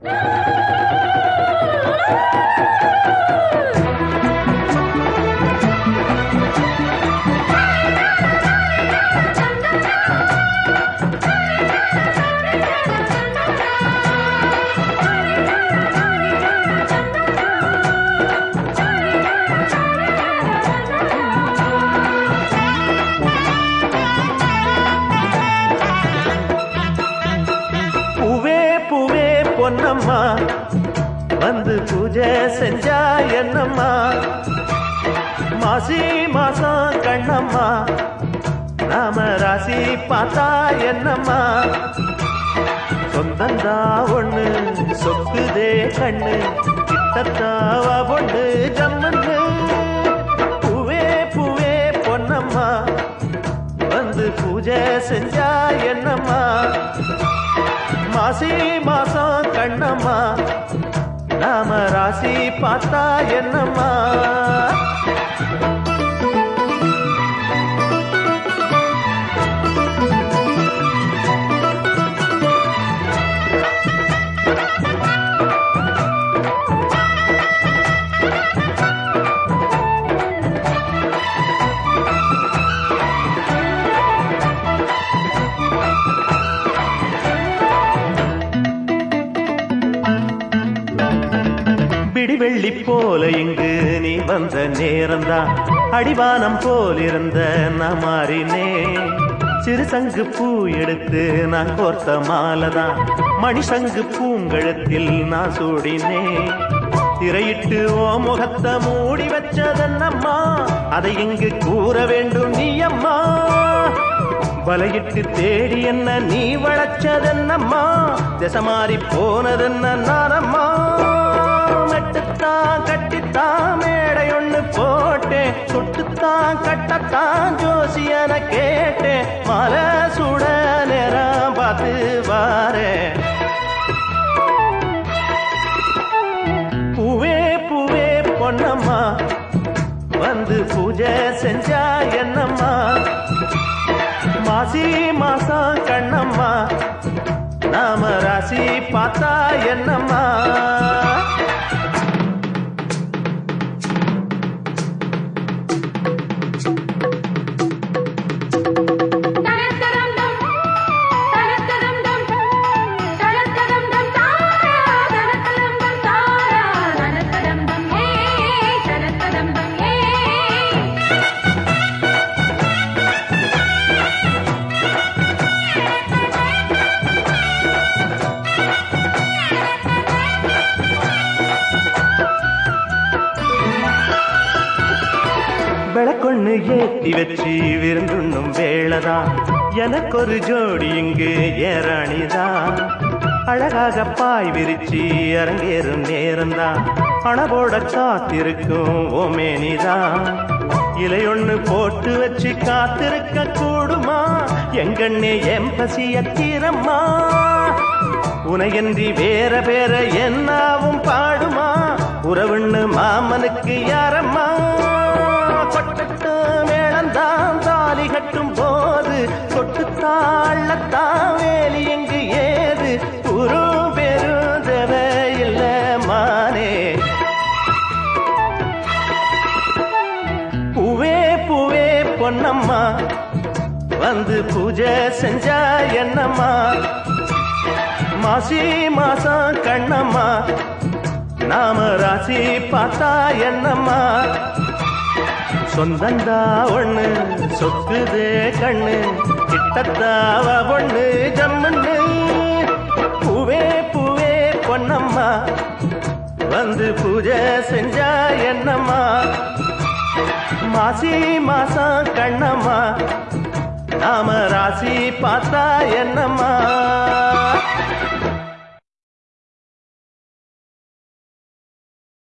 பூவே பொன்னம்மா. வந்து பூஜை செஞ்சா என்னம்மா? மாசி மாசம் கண்ணம்மா. நாம ராசி பார்த்தா என்னம்மா? சொந்தந்தா ஒண்ணு சொக்குதே கண்ணு கிட்டத்தாவா பொண்ணு ஜம்மன்னு. பூவே பூவே பொன்னம்மா. வந்து பூஜை செஞ்சா என்னம்மா? மாசி மாசம் கண்ணம்மா. நாம ராசி பார்த்தா என்னம்மா? பிடிவெள்ளி போல இங்கு நீ வந்த நேரம்தான். அடிவானம் போலிருந்த நான் மாறினேன். சிறு சங்கு பூ எடுத்து நான் கோர்த்த மாலதான். மணிசங்கு பூங்கழத்தில் நான் சூடினேன். திரையிட்டு ஓ முகத்தை மூடி வச்சதன்னம்மா? அதை இங்கு கூற வேண்டும் நீ அம்மா வலையிட்டு தேடி என்ன நீ வளச்சதன்னம்மா? திசை மாறி போனதென்ன நானம்மா? சுட்டுத்தான் கட்டித்தான் மேடை ஒண்ணு போட்டேன். சுட்டுத்தான் கட்டத்தான் ஜோசியன கேட்டேன். மலை சுட நேரம் பார்த்து வாரே பூவே பூவே பொன்னம்மா. வந்து பூஜை செஞ்சா என்னம்மா? மாசி மாசம் கண்ணம்மா. நாம ராசி பார்த்தா என்னம்மா? விளக்கொண்ணு ஏத்தி வச்சு விருந்துண்ணும் வேளதான். எனக்கு ஒரு ஜோடி இங்கு ஏறணிதான். அழகாக பாய் விரிச்சு அரங்கேறும் நேரம்தான் அணபோட காத்திருக்கும் ஓமேனிதான். இலையொண்ணு போட்டு வச்சு காத்திருக்க கூடுமா? எங்கண்ணே எம் பசிய தீரம்மா உனையன்றி வேற வேற என்னாவும் பாடுமா? உறவுன்னு மாமனுக்கு யாரம்மா? பட்டு மேளந்தான் தாலி கட்டும் போது தொட்டு தாழத்தான் வேலி எங்கு ஏது? குரு பெரும் தேவையில்ல மானே. பூவே பூவே பொன்னம்மா வந்து பூஜை செஞ்சா என்னம்மா? மாசி மாசம் கண்ணம்மா நாம ராசி பார்த்தா என்னம்மா? சொந்தந்தா ஒண்ணு சொக்குதே கண்ணு கிட்டத்தாவா ஒண்ணு ஜம்முன்னு. பூவே பூவே பொன்னம்மா வந்து பூஜை செஞ்சா என்னம்மா? மாசி மாசம் கண்ணம்மா நாம ராசி பார்த்தா என்னம்மா?